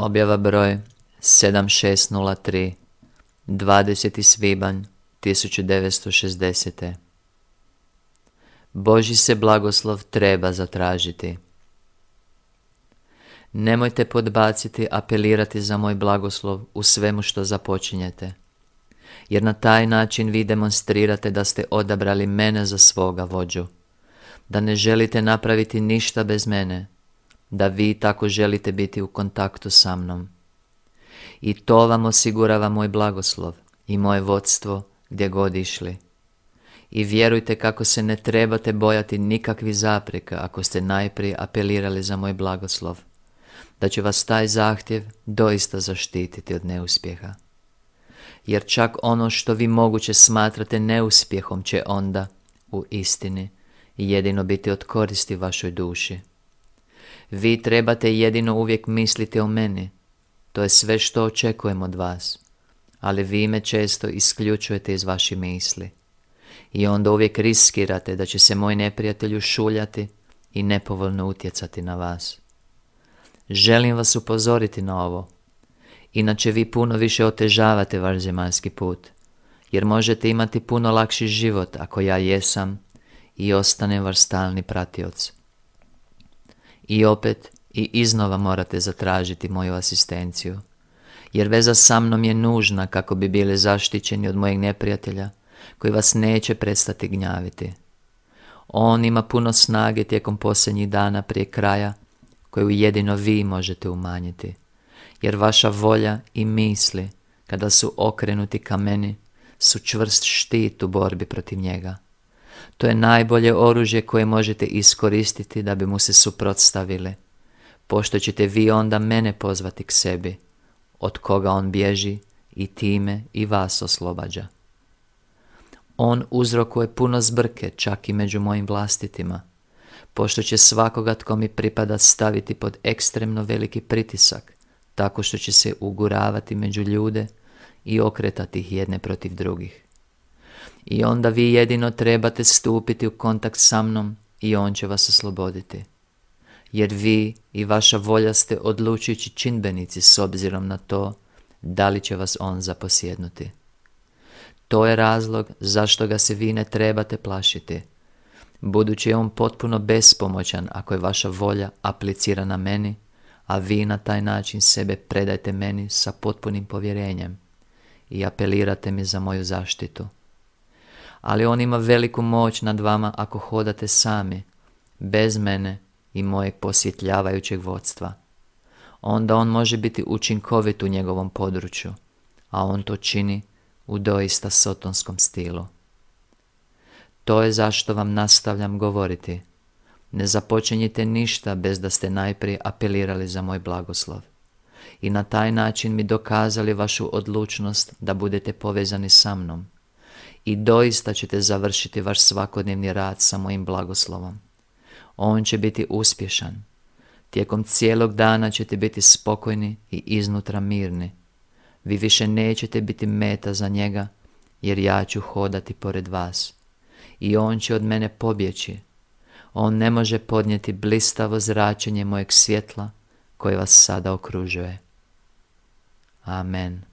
Objava broj 7603 20. svibanj 1960. Boži se blagoslov treba zatražiti. Nemojte podbaciti, apelirati za moj blagoslov u svemu što započinjete, jer na taj način vi demonstrirate da ste odabrali mene za svoga vođu, da ne želite napraviti ništa bez mene, da vi tako želite biti u kontaktu sa mnom. I to vam osigurava moj blagoslov i moje vodstvo gdje god išli. I vjerujte kako se ne trebate bojati nikakvih zapreka ako ste najprije apelirali za moj blagoslov, da će vas taj zahtjev doista zaštititi od neuspjeha. Jer čak ono što vi moguće smatrate neuspjehom će onda, u istini, jedino biti od koristi vašoj duši. Vi trebate jedino uvijek misliti o meni. To je sve što očekujem od vas. Ali vi me često isključujete iz vaših misli. I onda uvijek riskirate da će se moj neprijatelj ušuljati i nepovoljno utjecati na vas. Želim vas upozoriti na ovo. Inače vi puno više otežavate vaš zemaljski put. Jer možete imati puno lakši život ako ja jesam i ostanem vaš stalni pratioc. I opet i iznova morate zatražiti moju asistenciju, jer veza sa mnom je nužna kako bi bili zaštićeni od mojeg neprijatelja, koji vas neće prestati gnjaviti. On ima puno snage tijekom posljednjih dana prije kraja, koju jedino vi možete umanjiti, jer vaša volja i misli, kada su okrenuti ka meni, su čvrst štit u borbi protiv njega. To je najbolje oružje koje možete iskoristiti da bi mu se suprotstavili, pošto ćete vi onda mene pozvati k sebi, od koga on bježi i time i vas oslobađa. On uzrokuje puno zbrke čak i među mojim vlastitima, pošto će svakoga tko mi pripada staviti pod ekstremno veliki pritisak, tako što će se uguravati među ljude i okretati ih jedne protiv drugih i onda vi jedino trebate stupiti u kontakt sa mnom i on će vas osloboditi. Jer vi i vaša volja ste odlučujući činbenici s obzirom na to da li će vas on zaposjednuti. To je razlog zašto ga se vi ne trebate plašiti, budući je on potpuno bespomoćan ako je vaša volja aplicirana meni, a vi na taj način sebe predajte meni sa potpunim povjerenjem i apelirate mi za moju zaštitu ali on ima veliku moć nad vama ako hodate sami, bez mene i mojeg posjetljavajućeg vodstva. Onda on može biti učinkovit u njegovom području, a on to čini u doista sotonskom stilu. To je zašto vam nastavljam govoriti. Ne započinjite ništa bez da ste najprije apelirali za moj blagoslov i na taj način mi dokazali vašu odlučnost da budete povezani sa mnom i doista ćete završiti vaš svakodnevni rad sa mojim blagoslovom. On će biti uspješan. Tijekom cijelog dana ćete biti spokojni i iznutra mirni. Vi više nećete biti meta za njega, jer ja ću hodati pored vas. I on će od mene pobjeći. On ne može podnijeti blistavo zračenje mojeg svjetla koje vas sada okružuje. Amen.